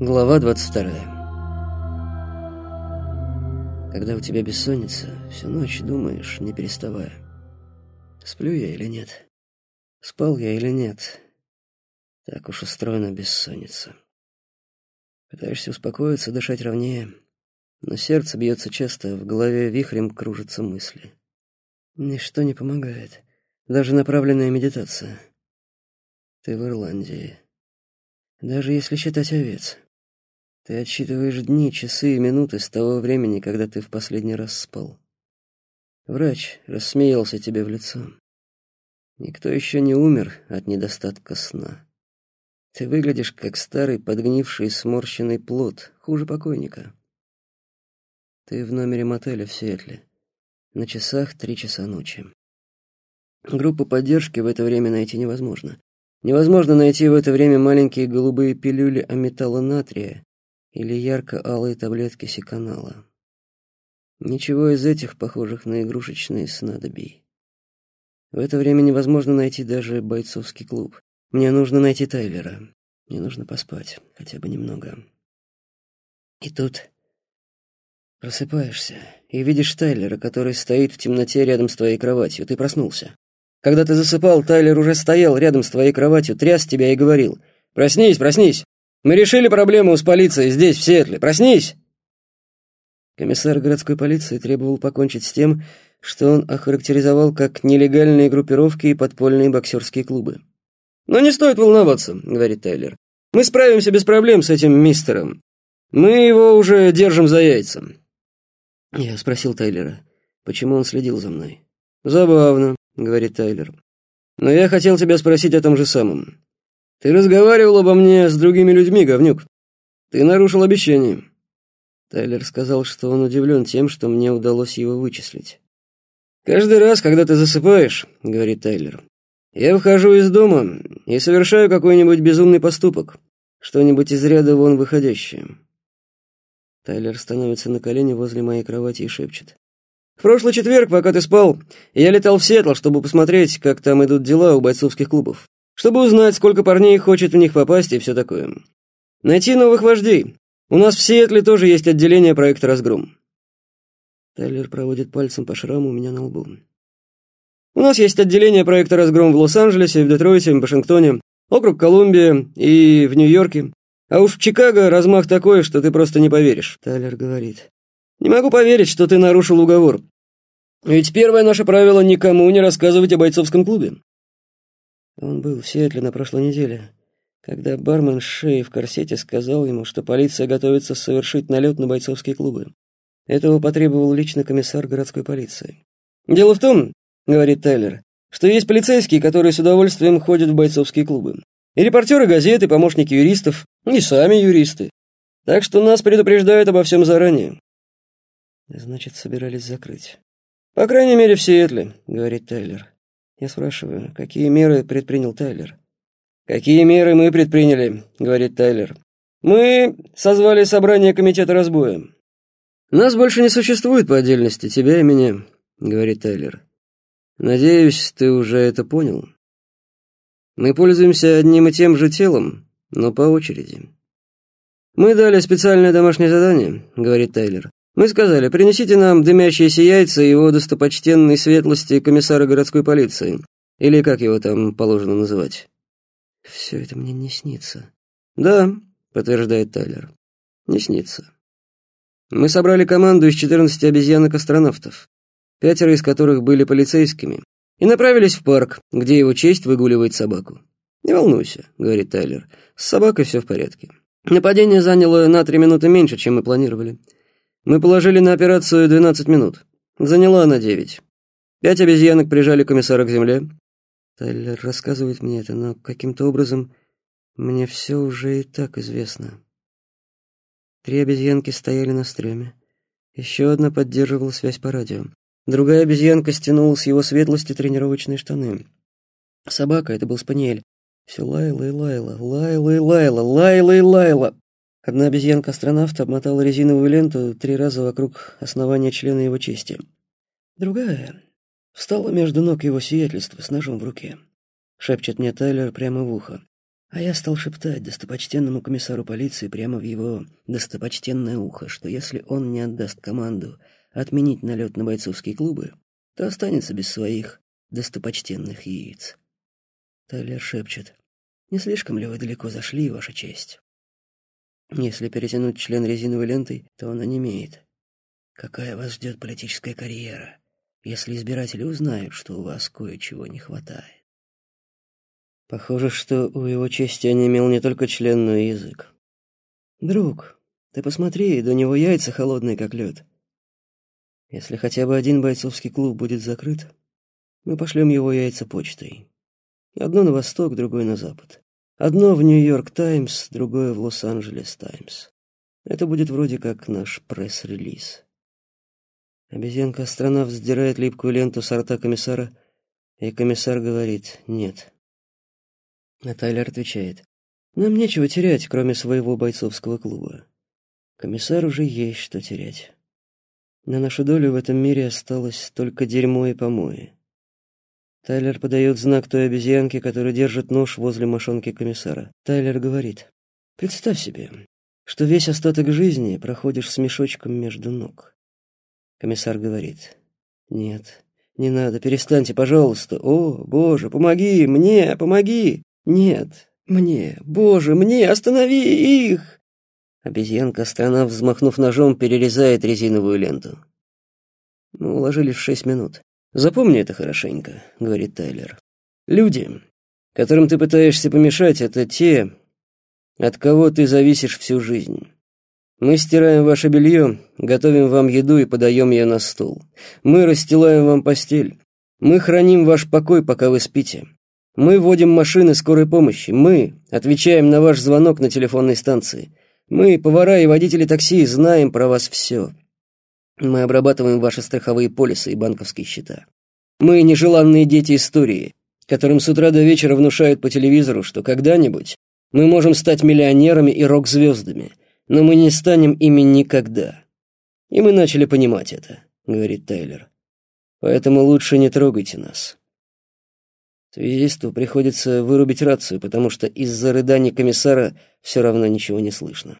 Глава 22. Когда у тебя бессонница, всю ночь думаешь, не переставая. Сплю я или нет? Спал я или нет? Так уж устроена бессонница. Пытаешься успокоиться, дышать ровнее, но сердце бьется часто, в голове вихрем кружатся мысли. Ничто не помогает, даже направленная медитация. Ты в Ирландии. Даже если считать овец. Ты отсчитываешь дни, часы и минуты с того времени, когда ты в последний раз спал. Врач рассмеялся тебе в лицо. Никто еще не умер от недостатка сна. Ты выглядишь как старый подгнивший сморщенный плод, хуже покойника. Ты в номере мотеля в Сиэтле. На часах три часа ночи. Группу поддержки в это время найти невозможно. Невозможно найти в это время маленькие голубые пилюли аметала натрия или ярко-алые таблетки сиканала. Ничего из этих похожих на игрушечные снадобий. В это время невозможно найти даже бойцовский клуб. Мне нужно найти Тайлера. Мне нужно поспать, хотя бы немного. И тут просыпаешься и видишь Тайлера, который стоит в темноте рядом с твоей кроватью. Ты проснулся. Когда ты засыпал, Тайлер уже стоял рядом с твоей кроватью, тряс тебя и говорил. «Проснись, проснись! Мы решили проблему с полицией здесь, в Сиэтле. Проснись!» Комиссар городской полиции требовал покончить с тем, что он охарактеризовал как нелегальные группировки и подпольные боксерские клубы. «Но не стоит волноваться», — говорит Тайлер. «Мы справимся без проблем с этим мистером. Мы его уже держим за яйца». Я спросил Тайлера, почему он следил за мной. «Забавно», — говорит Тайлер. «Но я хотел тебя спросить о том же самом. Ты разговаривал обо мне с другими людьми, говнюк. Ты нарушил обещание. Тайлер сказал, что он удивлен тем, что мне удалось его вычислить. «Каждый раз, когда ты засыпаешь, — говорит Тайлер, — я выхожу из дома и совершаю какой-нибудь безумный поступок, что-нибудь из ряда вон выходящее». Тайлер становится на колени возле моей кровати и шепчет. «В прошлый четверг, пока ты спал, я летал в Сиэтл, чтобы посмотреть, как там идут дела у бойцовских клубов чтобы узнать, сколько парней хочет в них попасть и все такое. Найти новых вождей. У нас в Сиэтле тоже есть отделение проекта «Разгром». Тайлер проводит пальцем по шраму у меня на лбу. У нас есть отделение проекта «Разгром» в Лос-Анджелесе, в Детройте, в Вашингтоне, округ Колумбия и в Нью-Йорке. А уж в Чикаго размах такой, что ты просто не поверишь. Тайлер говорит. Не могу поверить, что ты нарушил уговор. Ведь первое наше правило — никому не рассказывать о бойцовском клубе. Он был в Сиэтле на прошлой неделе, когда бармен с шеей в корсете сказал ему, что полиция готовится совершить налет на бойцовские клубы. Этого потребовал лично комиссар городской полиции. «Дело в том, — говорит Тайлер, — что есть полицейские, которые с удовольствием ходят в бойцовские клубы. И репортеры газеты, помощники юристов, и сами юристы. Так что нас предупреждают обо всем заранее». «Значит, собирались закрыть». «По крайней мере, в Сиэтле», — говорит Тайлер. Я спрашиваю, какие меры предпринял Тайлер? «Какие меры мы предприняли?» — говорит Тайлер. «Мы созвали собрание комитета разбоя». «Нас больше не существует по отдельности, тебя и меня», — говорит Тайлер. «Надеюсь, ты уже это понял. Мы пользуемся одним и тем же телом, но по очереди». «Мы дали специальное домашнее задание», — говорит Тайлер. Мы сказали, принесите нам дымящиеся яйца его достопочтенной светлости комиссара городской полиции. Или как его там положено называть. Все это мне не снится. Да, подтверждает Тайлер. Не снится. Мы собрали команду из 14 обезьянок-астронавтов, пятеро из которых были полицейскими, и направились в парк, где его честь выгуливает собаку. «Не волнуйся», — говорит Тайлер, — «с собакой все в порядке». Нападение заняло на три минуты меньше, чем мы планировали. Мы положили на операцию 12 минут. Заняла она 9. Пять обезьянок прижали комиссара к земле. Тайлер рассказывает мне это, но каким-то образом мне все уже и так известно. Три обезьянки стояли на стреме. Еще одна поддерживала связь по радио. Другая обезьянка стянула с его светлости тренировочные штаны. Собака, это был спаниель, все лаяла и лаяла, лаяла и лаяла, лаяла и лаяла. Одна обезьянка-астронавт обмотала резиновую ленту три раза вокруг основания члена его чести. Другая встала между ног его сиятельства с ножом в руке. Шепчет мне Тайлер прямо в ухо. А я стал шептать достопочтенному комиссару полиции прямо в его достопочтенное ухо, что если он не отдаст команду отменить налет на бойцовские клубы, то останется без своих достопочтенных яиц. Тайлер шепчет. «Не слишком ли вы далеко зашли, Ваша честь?» Если перетянуть член резиновой лентой, то он онемеет. Какая вас ждет политическая карьера, если избиратели узнают, что у вас кое-чего не хватает? Похоже, что у его чести онемел не только член, но и язык. «Друг, ты посмотри, до него яйца холодные, как лед. Если хотя бы один бойцовский клуб будет закрыт, мы пошлем его яйца почтой. Одно на восток, другое на запад. Одно в Нью-Йорк Таймс, другое в Лос-Анджелес Таймс. Это будет вроде как наш пресс-релиз. Обезьянка страна вздирает липкую ленту с рта комиссара, и комиссар говорит «нет». Тайлер отвечает, «Нам нечего терять, кроме своего бойцовского клуба. Комиссар уже есть что терять. На нашу долю в этом мире осталось только дерьмо и помои». Тайлер подает знак той обезьянке, которая держит нож возле мошонки комиссара. Тайлер говорит, «Представь себе, что весь остаток жизни проходишь с мешочком между ног». Комиссар говорит, «Нет, не надо, перестаньте, пожалуйста. О, Боже, помоги, мне, помоги!» «Нет, мне, боже, мне, останови их!» Обезьянка страна, взмахнув ножом, перерезает резиновую ленту. Мы уложились в шесть минут. «Запомни это хорошенько», — говорит Тайлер. «Люди, которым ты пытаешься помешать, это те, от кого ты зависишь всю жизнь. Мы стираем ваше белье, готовим вам еду и подаем ее на стол. Мы расстилаем вам постель. Мы храним ваш покой, пока вы спите. Мы водим машины скорой помощи. Мы отвечаем на ваш звонок на телефонной станции. Мы, повара и водители такси, знаем про вас все. Мы обрабатываем ваши страховые полисы и банковские счета. Мы нежеланные дети истории, которым с утра до вечера внушают по телевизору, что когда-нибудь мы можем стать миллионерами и рок-звездами, но мы не станем ими никогда. И мы начали понимать это, говорит Тайлер. Поэтому лучше не трогайте нас. Связисту приходится вырубить рацию, потому что из-за рыданий комиссара все равно ничего не слышно.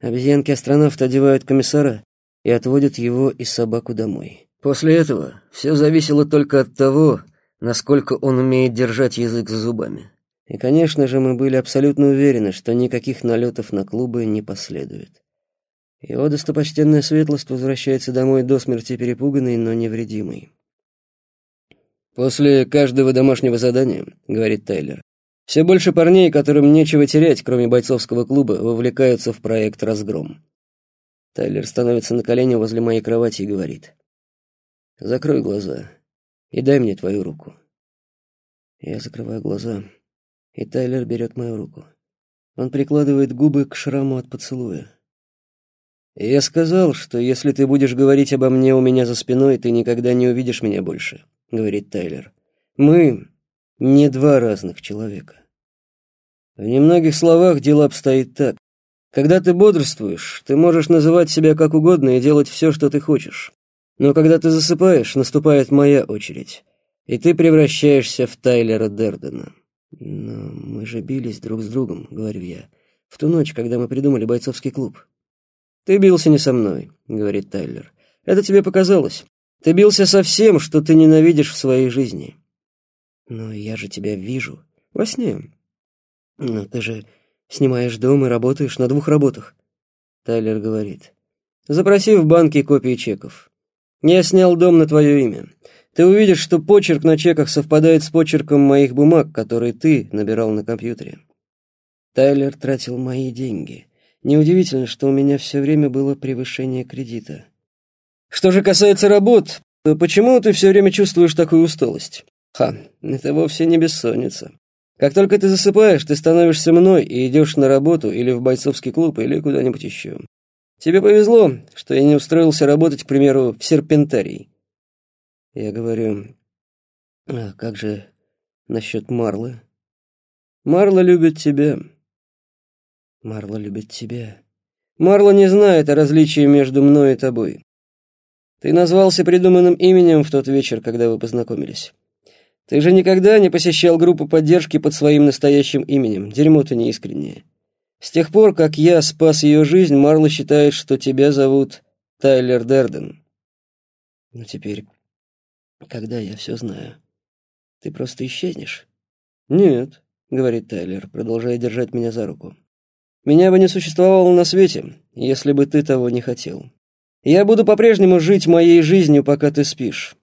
Обезьянки-астронавты одевают комиссара и отводят его и собаку домой. После этого все зависело только от того, насколько он умеет держать язык за зубами. И, конечно же, мы были абсолютно уверены, что никаких налетов на клубы не последует. Его достопочтенная светлость возвращается домой до смерти перепуганный, но невредимый. «После каждого домашнего задания, — говорит Тайлер, — все больше парней, которым нечего терять, кроме бойцовского клуба, вовлекаются в проект «Разгром». Тайлер становится на колени возле моей кровати и говорит. «Закрой глаза и дай мне твою руку». Я закрываю глаза, и Тайлер берет мою руку. Он прикладывает губы к шраму от поцелуя. «Я сказал, что если ты будешь говорить обо мне у меня за спиной, ты никогда не увидишь меня больше», — говорит Тайлер. «Мы не два разных человека». В немногих словах дело обстоит так. Когда ты бодрствуешь, ты можешь называть себя как угодно и делать все, что ты хочешь. Но когда ты засыпаешь, наступает моя очередь, и ты превращаешься в Тайлера Дердена. «Но мы же бились друг с другом», — говорю я, — «в ту ночь, когда мы придумали бойцовский клуб». «Ты бился не со мной», — говорит Тайлер. «Это тебе показалось. Ты бился со всем, что ты ненавидишь в своей жизни». «Но я же тебя вижу. Во сне». «Но ты же Снимаешь дом и работаешь на двух работах. Тайлер говорит. Запроси в банке копии чеков. Я снял дом на твое имя. Ты увидишь, что почерк на чеках совпадает с почерком моих бумаг, которые ты набирал на компьютере. Тайлер тратил мои деньги. Неудивительно, что у меня все время было превышение кредита. Что же касается работ, то почему ты все время чувствуешь такую усталость? Ха, это вовсе не бессонница. Как только ты засыпаешь, ты становишься мной и идешь на работу или в бойцовский клуб, или куда-нибудь еще. Тебе повезло, что я не устроился работать, к примеру, в серпентарий. Я говорю, а как же насчет Марлы? Марла любит тебя. Марла любит тебя. Марла не знает о различии между мной и тобой. Ты назвался придуманным именем в тот вечер, когда вы познакомились. Ты же никогда не посещал группу поддержки под своим настоящим именем. Дерьмо ты неискреннее. С тех пор, как я спас ее жизнь, Марла считает, что тебя зовут Тайлер Дерден. Но теперь, когда я все знаю, ты просто исчезнешь? Нет, говорит Тайлер, продолжая держать меня за руку. Меня бы не существовало на свете, если бы ты того не хотел. Я буду по-прежнему жить моей жизнью, пока ты спишь.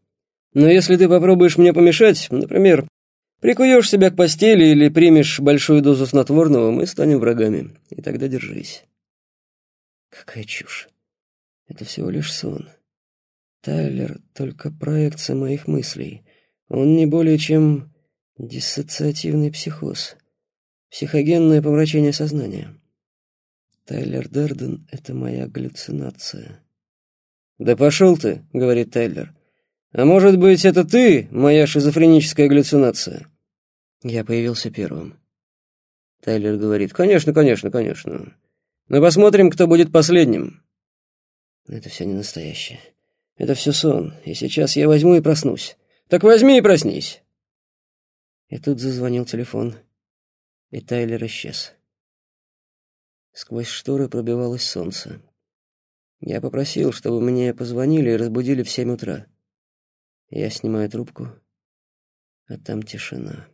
Но если ты попробуешь мне помешать, например, прикуешь себя к постели или примешь большую дозу снотворного, мы станем врагами. И тогда держись. Какая чушь. Это всего лишь сон. Тайлер — только проекция моих мыслей. Он не более чем диссоциативный психоз. Психогенное помрачение сознания. Тайлер Дерден — это моя галлюцинация. «Да пошел ты», — говорит Тайлер. «А может быть, это ты, моя шизофреническая галлюцинация?» Я появился первым. Тайлер говорит, «Конечно, конечно, конечно. Но посмотрим, кто будет последним». Это все не настоящее. Это все сон, и сейчас я возьму и проснусь. Так возьми и проснись. И тут зазвонил телефон, и Тайлер исчез. Сквозь шторы пробивалось солнце. Я попросил, чтобы мне позвонили и разбудили в семь утра. Я снимаю трубку, а там тишина.